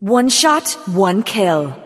One shot, one kill.